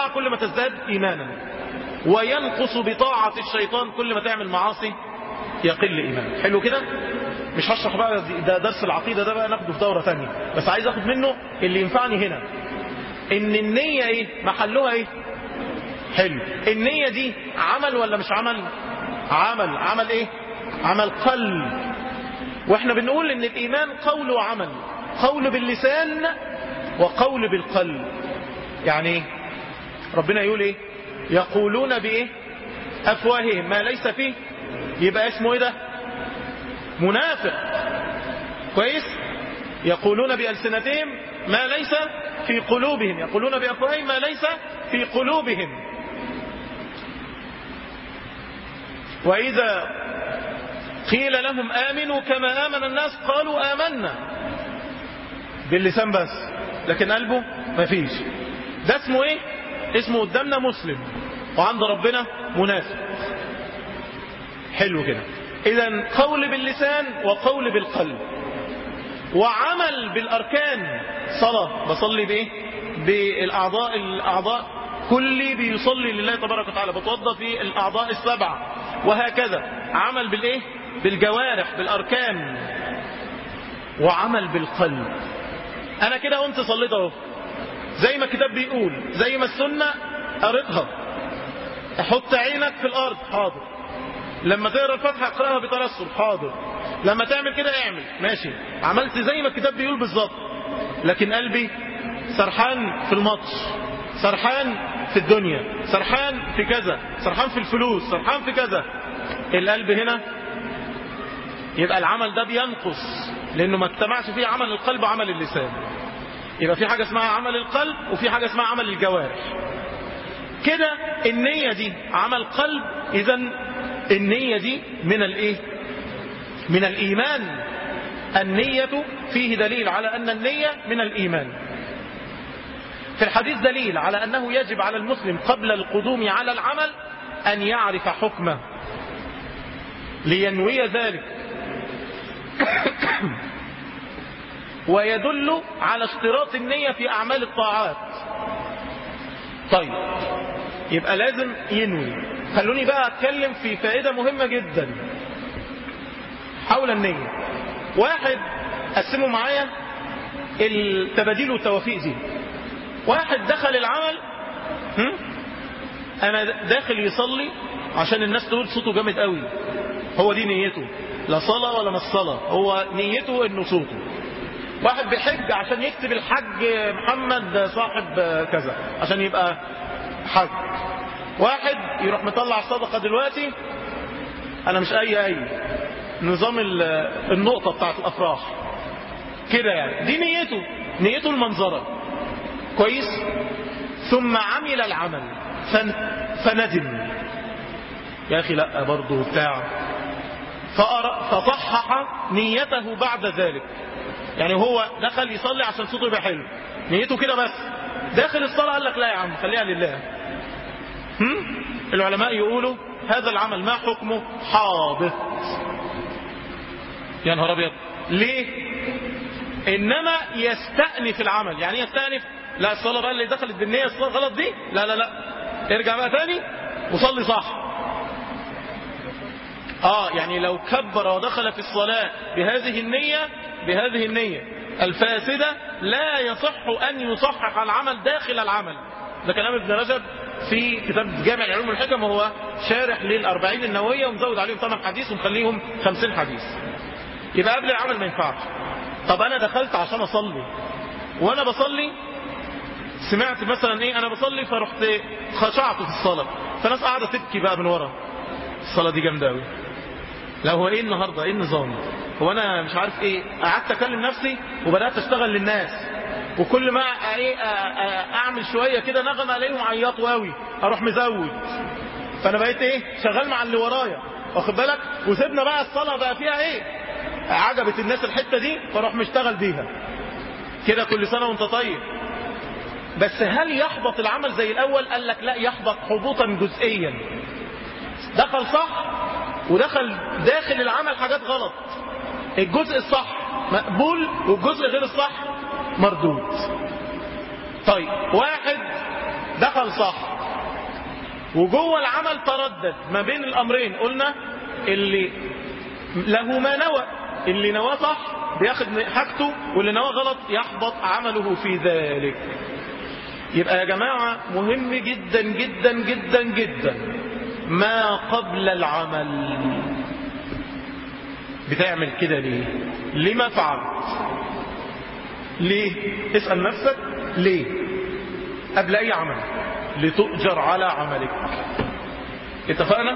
بالطاعة كل ما تزداد إيمانا. وينقص بطاعة الشيطان كل ما تعمل معاصي يقل إيمانك حلو كده؟ مش هشرح بقى ده درس العقيدة ده بقى ناخده في دورة تانية. بس عايز أخد منه اللي ينفعني هنا. إن النية إيه؟ محلها إيه؟ حلو. النية دي عمل ولا مش عمل؟ عمل. عمل إيه؟ عمل قلب. وإحنا بنقول إن الإيمان قول وعمل. قول باللسان وقول بالقلب. يعني إيه؟ ربنا يقول إيه؟ يقولون بإيه؟ أفواههم. ما ليس فيه. يبقى اسمه إيه ده؟ منافق. كويس؟ يقولون بألسنتهم ما ليس في قلوبهم. يقولون بأفواههم ما ليس في قلوبهم. وإذا قيل لهم آمنوا كما آمن الناس قالوا آمنا. باللسان بس. لكن قلبه ما فيش. ده اسمه إيه؟ اسمه قدامنا مسلم. وعند ربنا منافق حلو كده. اذا قول باللسان وقول بالقلب. وعمل بالأركان. صلاة. بصلي بإيه؟ بالأعضاء الأعضاء. كلي بيصلي لله تبارك وتعالى. بتوضى في الأعضاء السبعة وهكذا. عمل بالإيه؟ بالجوارح بالأركان. وعمل بالقلب. أنا كده قمت صليت أهو. زي ما الكتاب بيقول زي ما السنة قريتها حط عينك في الأرض. حاضر. لما تقرأ الفاتحة اقرأها بترسل حاضر. لما تعمل كده اعمل. ماشي. عملت زي ما الكتاب بيقول بالظبط. لكن قلبي سرحان في الماتش. سرحان في الدنيا. سرحان في كذا. سرحان في الفلوس. سرحان في كذا. القلب هنا يبقى العمل ده بينقص. لأنه ما اجتمعش فيه عمل القلب وعمل اللسان. يبقى في حاجة اسمها عمل القلب وفي حاجة اسمها عمل الجوارح. كده النية دي عمل قلب اذا النية دي من الإيه؟ من الإيمان. النية فيه دليل على أن النية من الإيمان. في الحديث دليل على أنه يجب على المسلم قبل القدوم على العمل أن يعرف حكمه. لينوي ذلك. ويدل على اشتراط النية في أعمال الطاعات. طيب يبقى لازم ينوي. خلوني بقى أتكلم في فائدة مهمة جدا. حول النية. واحد قسموا معايا التباديل والتوافيق دي. واحد دخل العمل هم؟ أنا داخل يصلي عشان الناس تقول صوته جامد قوي. هو دي نيته. لا صلاة ولا مش صلاة. هو نيته إنه صوته. واحد بيحج عشان يكتب الحج محمد صاحب كذا عشان يبقى حج واحد يروح مطلع الصدقة دلوقتي أنا مش أي أي نظام النقطة بتاعت الأفراح. كده يعني. دي نيته نيته المنظرة. كويس؟ ثم عمل العمل. فن فندم. يا أخي لأ برضه بتاع. فصحح نيته بعد ذلك. يعني هو دخل يصلي عشان صوته يبقى حلو. نيته كده بس. داخل الصلاة قال لك لا يا عم خليها لله. هم؟ العلماء يقولوا هذا العمل ما حكمه؟ حابط يا نهار أبيض. ليه؟ إنما يستأنف العمل. يعني يستأنف؟ لا الصلاة بقى اللي دخلت بالنية الصلاة غلط دي؟ لا لا لا. ارجع بقى تاني. وصلي صح. آه يعني لو كبر ودخل في الصلاة بهذه النية بهذه النية الفاسدة لا يصح أن يصحح العمل داخل العمل. ده كلام ابن رجب في كتاب جامع العلوم والحكم وهو شارح للأربعين النووية ومزود عليهم ثمان حديث ومخليهم خمسين حديث. يبقى قبل العمل ما ينفعش. طب أنا دخلت عشان أصلي وأنا بصلي سمعت مثلا إيه؟ أنا بصلي فرحت خشعت في الصلاة. فناس قاعدة تبكي بقى من ورا. الصلاة دي جامدة قوي لا هو إيه النهاردة؟ إيه النظام؟ هو أنا مش عارف إيه؟ قعدت أكلم نفسي وبدأت أشتغل للناس. وكل ما إيه أعمل شوية كده نغم عليهم عيطوا قوي أروح مزود. فأنا بقيت إيه؟ شغال مع اللي ورايا. واخد بالك؟ وسيبنا بقى الصلاة بقى فيها إيه؟ عجبت الناس الحتة دي فأروح مشتغل بيها. كده كل سنة وأنت طيب. بس هل يحبط العمل زي الأول؟ قال لك لا يحبط حبوطا جزئيا. دخل صح ودخل داخل العمل حاجات غلط. الجزء الصح مقبول والجزء غير الصح مردود. طيب واحد دخل صح. وجوه العمل تردد ما بين الأمرين. قلنا اللي له ما نوى اللي نواه صح بياخد حاجته واللي نواه غلط يحبط عمله في ذلك. يبقى يا جماعة مهم جدا جدا جدا جدا. ما قبل العمل. بتعمل كده ليه؟ لما فعلت؟ ليه؟ اسأل نفسك. ليه؟ قبل أي عمل. لتؤجر على عملك. اتفقنا؟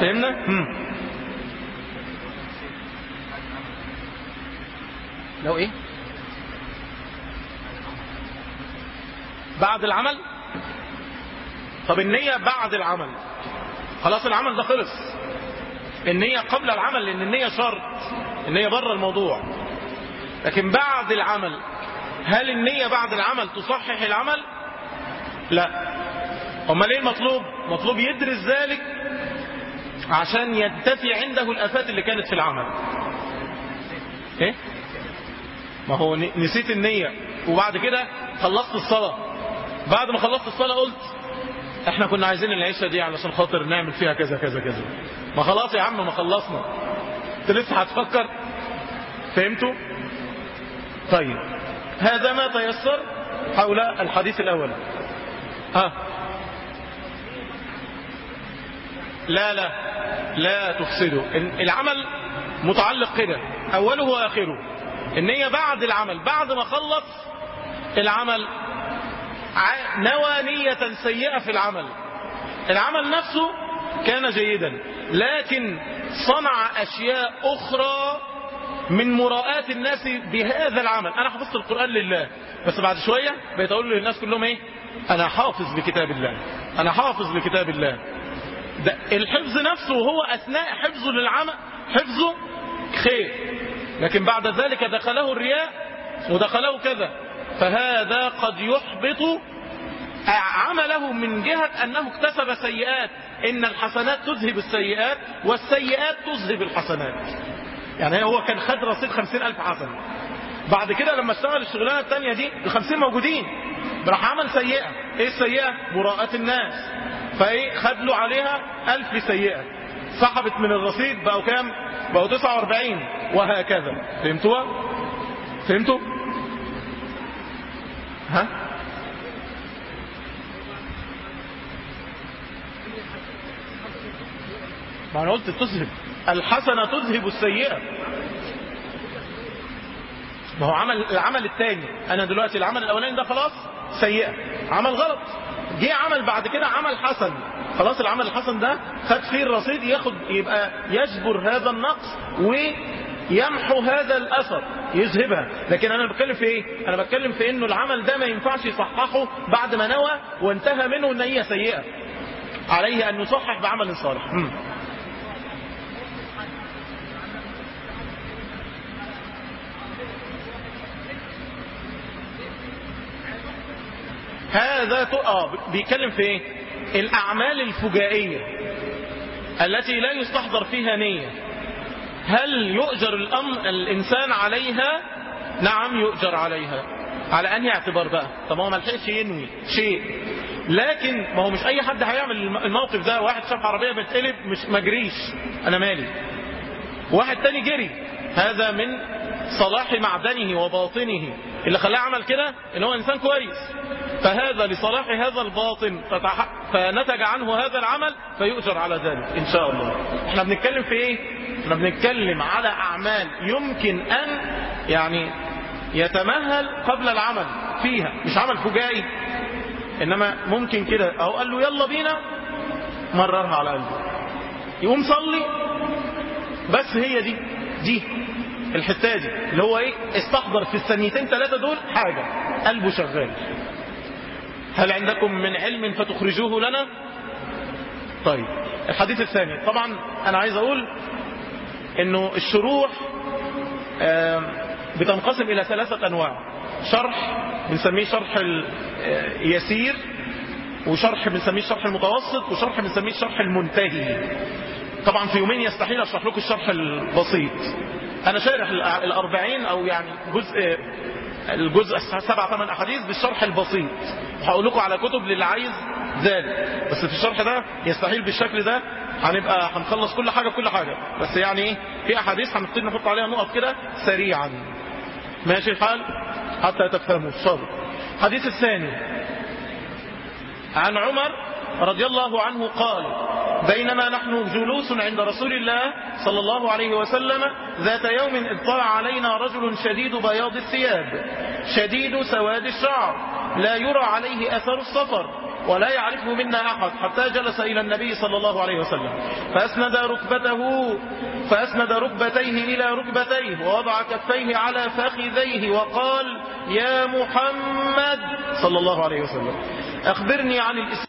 فهمنا؟ هم. لو إيه؟ بعد العمل؟ طب النية بعد العمل. خلاص العمل ده خلص. النية قبل العمل لأن النية شرط. النية بره الموضوع. لكن بعد العمل هل النية بعد العمل تصحح العمل؟ لا. أمال إيه المطلوب؟ مطلوب يدرس ذلك عشان ينتفي عنده الأفات اللي كانت في العمل. إيه؟ ما هو نسيت النية. وبعد كده خلصت الصلاة. بعد ما خلصت الصلاة قلت إحنا كنا عايزين العيشة دي علشان خاطر نعمل فيها كذا كذا كذا. ما خلاص يا عم ما خلصنا. انت لسه هتفكر؟ فهمتوا؟ طيب. هذا ما تيسر حول الحديث الأول. ها. لا لا لا تفسدوا. العمل متعلق كده. أوله وآخره النية بعد العمل. بعد ما خلص العمل نوى نية سيئة في العمل. العمل نفسه كان جيدا لكن صنع أشياء أخرى من مراءاة الناس بهذا العمل. أنا حفظت القرآن لله بس بعد شوية بقيت أقول للناس كلهم إيه؟ أنا حافظ لكتاب الله. أنا حافظ لكتاب الله. ده الحفظ نفسه وهو أثناء حفظه للعمل حفظه خير. لكن بعد ذلك دخله الرياء ودخله كذا. فهذا قد يحبط عمله من جهة أنه اكتسب سيئات. إن الحسنات تذهب السيئات والسيئات تذهب الحسنات. يعني هو كان خد رصيد خمسين ألف حسنة بعد كده لما اشتغل الشغلانة التانية دي الخمسين موجودين. راح عمل سيئة. إيه السيئة؟ مراءة الناس. فإيه؟ خد له عليها ألف سيئة. سحبت من الرصيد بقوا كام؟ بقوا 49 وهكذا. فهمتوها؟ فهمتوا؟ ها؟ ما أنا قلت تذهب. الحسنة تذهب السيئة. ما هو عمل العمل الثاني أنا دلوقتي العمل الأولاني ده خلاص سيئة. عمل غلط. جه عمل بعد كده عمل حسن. خلاص العمل الحسن ده خد فيه الرصيد ياخد يبقى يجبر هذا النقص ويمحو هذا الأثر يذهبها. لكن أنا بتكلم في إيه؟ أنا بتكلم في إنه العمل ده ما ينفعش يصححه بعد ما نوى وانتهى منه إن هي سيئة. عليه أن يصحح بعمل صالح. هذا آه بيتكلم في إيه؟ الأعمال الفجائية التي لا يستحضر فيها نية. هل يؤجر الامر الإنسان عليها؟ نعم يؤجر عليها. على أنهي اعتبار بقى؟ طب هو ما لحقش ينوي. شيء. لكن ما هو مش أي حد هيعمل الموقف ده. واحد شاف عربية بتقلب مش مجريش. أنا مالي؟ واحد تاني جري. هذا من صلاح معدنه وباطنه. اللي خلاه عمل كده إن هو إنسان كويس. فهذا لصلاح هذا الباطن. فنتج عنه هذا العمل فيؤجر على ذلك إن شاء الله. إحنا بنتكلم في إيه؟ إحنا بنتكلم على أعمال يمكن أن يعني يتمهل قبل العمل فيها. مش عمل فجائي. إنما ممكن كده. أو قال له يلا بينا. مررها على قلبه. يقوم صلي. بس هي دي. دي الحتة دي. اللي هو إيه؟ استحضر في الثانيتين ثلاثة دول حاجة. قلبه شغال. هل عندكم من علم فتخرجوه لنا؟ طيب. الحديث الثاني. طبعا أنا عايز أقول إنه الشروح بتنقسم إلى ثلاثة أنواع. شرح بنسميه شرح اليسير وشرح بنسميه الشرح المتوسط وشرح بنسميه الشرح المنتهي. طبعا في يومين يستحيل أشرح لكم الشرح البسيط. أنا شارح الأربعين أو يعني جزء الجزء سبع ثمان أحاديث بالشرح البسيط. وهقول لكم على كتب للي عايز ذلك. بس في الشرح ده يستحيل بالشكل ده. هنبقى هنخلص كل حاجة كل حاجة. بس يعني إيه؟ في أحاديث هنبتدي نحط عليها نقط كده سريعا. ماشي الحال؟ حتى تفهموا الصبر. الحديث الثاني. عن عمر رضي الله عنه قال بينما نحن جلوس عند رسول الله صلى الله عليه وسلم ذات يوم اطلع علينا رجل شديد بياض الثياب شديد سواد الشعر لا يرى عليه أثر السفر ولا يعرفه منا أحد حتى جلس إلى النبي صلى الله عليه وسلم. فأسند ركبته فأسند ركبتيه إلى ركبتيه ووضع كفيه على فخذيه وقال يا محمد صلى الله عليه وسلم. أخبرني عن الإسلام.